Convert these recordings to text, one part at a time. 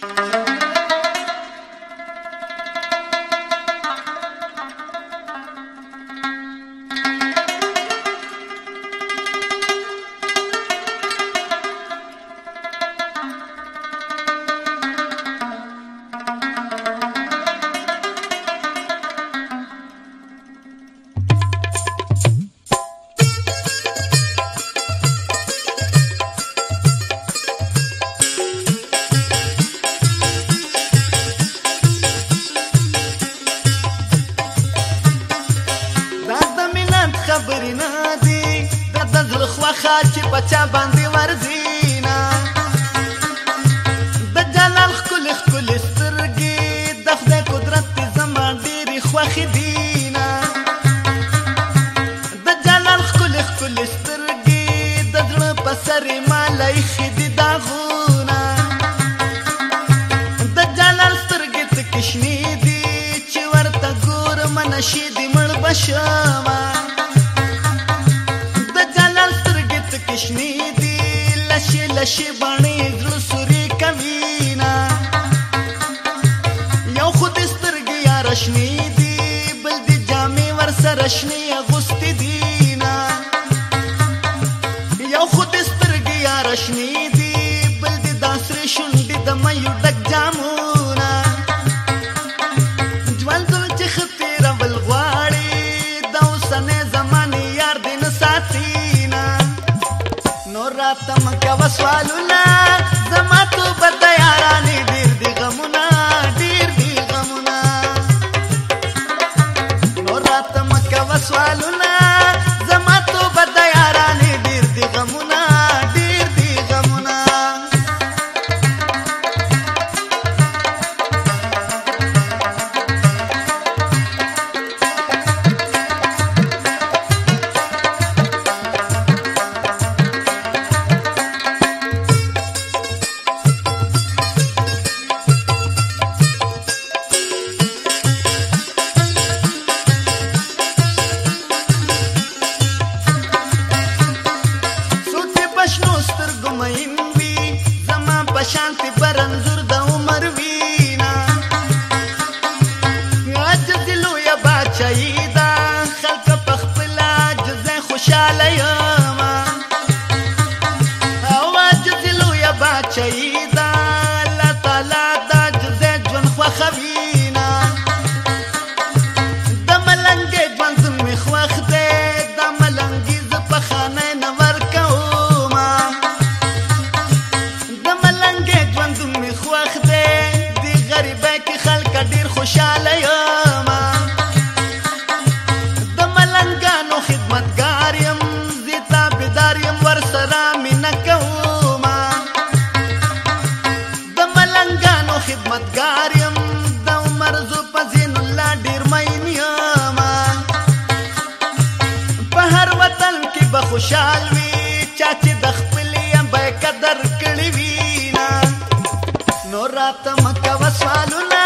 Thank you. بسر مالای خدي داغونه د جلال سترګې څه کشنی دي چې ورته ګور منشي دي مړ بشما د جلال سترګې څه کشنی دي لشي لشي باندې سوالونه ارزو پزین الله ډیر مېنی ما په هر وطن کې به خوشحال وي چا چې د خپلې به قدر کړی وي نا نو راته مکه وسوالونه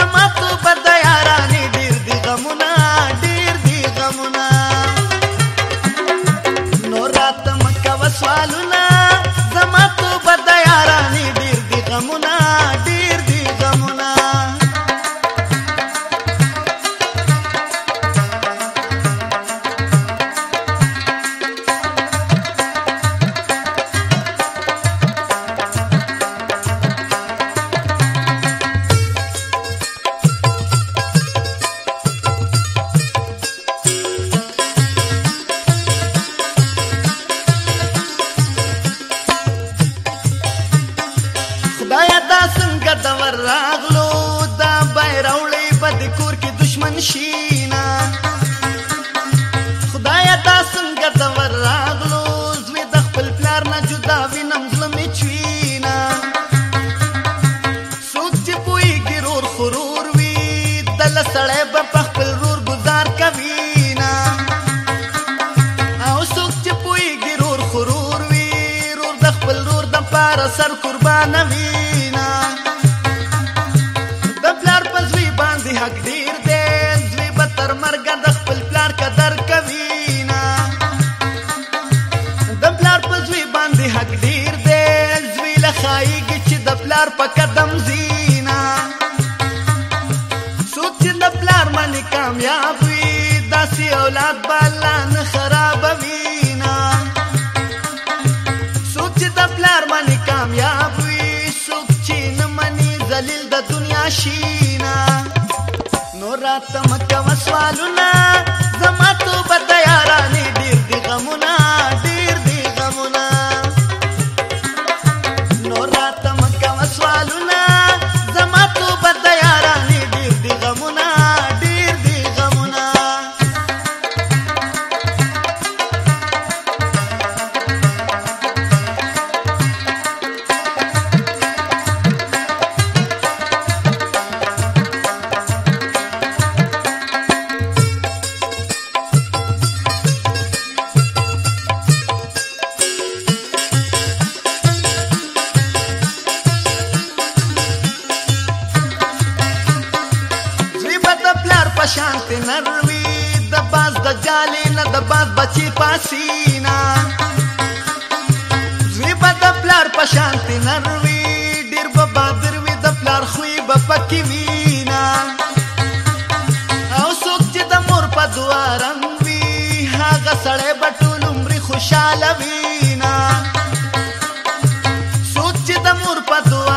زما ته بد یارانې ډیر دی غمونه ډیر دی غمونه نو راته مکه وسوالونه زما ته بد یارانې ډیر دی غمونه ډیر ګډور راغلو دا بیرولې بد کور کې دشمن شینا خدایا دا څنګه ګډور راغلو زمي د خپل پلار نه جدا وینم ظلم چوینا سوچ چې پوي ګرور خرور وی دل سړې په خپل رور گزار کوي نا او سوچ چې پوي ګرور خرور وی رور د خپل رور د پار سر قربانوي تر مرګ د خپل پلار قدر کوي نه د پلار په ځوی باندې حق ډیر دی ځوی له خایګ چې د پلار په قدم زینا څوک چې د پلار باندې کامیاب وي داسې اولاد بالا نه سوالنا جالې نه د باز بچي پاسینا زوی به د پلار په شانتي نروي ډېر به بادر وي د پلار خوی به پکې وینا او څوک چې د مور په دعا رنګ وي هغه سړی به ټول عمرې خوشحاله وینا څوک چې د مور په دعا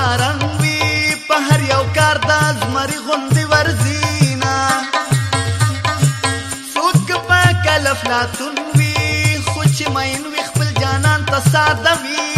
افلاطون وي خو چې مین وي خپل جانان ته ساده وي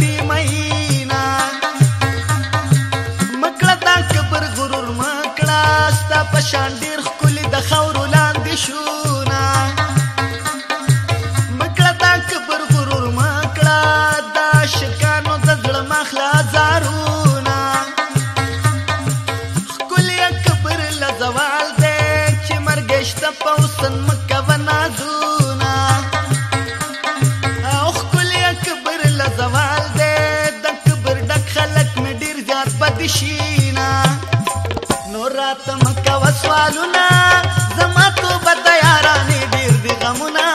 தீமை راته مکه وسوالونه زما توبه د یارانې ډېر دي غمونه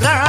God.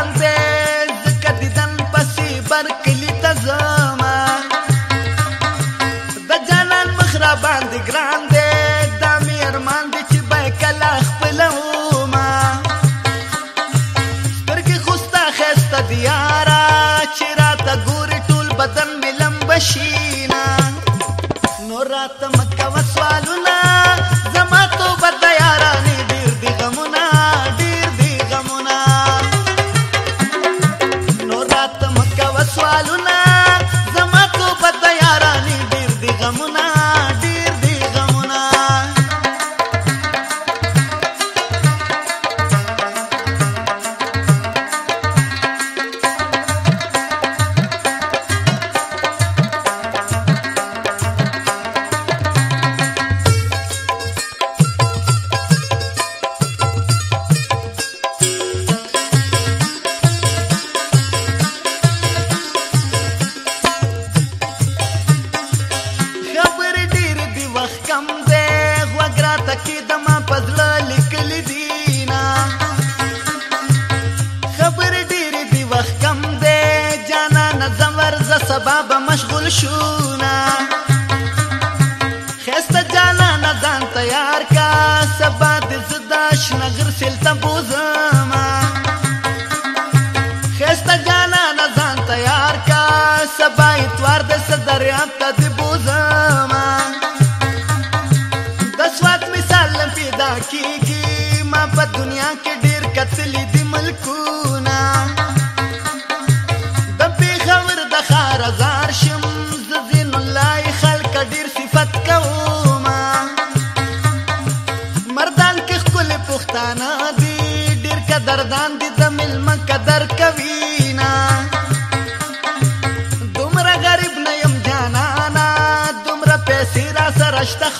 تیار کا سبا د زدا شنګر سلتا بوزما خسته جانا نزان تیار کا سبا اتوار د صدریاب ته د بوزما د سوات مثال پیدا کیږي ما په دنیا کې ډیر کتلې دي ملکونه د پیښور د خار زار شم زین الله خلق ډیر صفات کا دردان دي د ملما قدر کوي نا دومره غریب نه يم جانا نا دومره پیسې را سره شتخ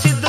ಸಿದ್ಧ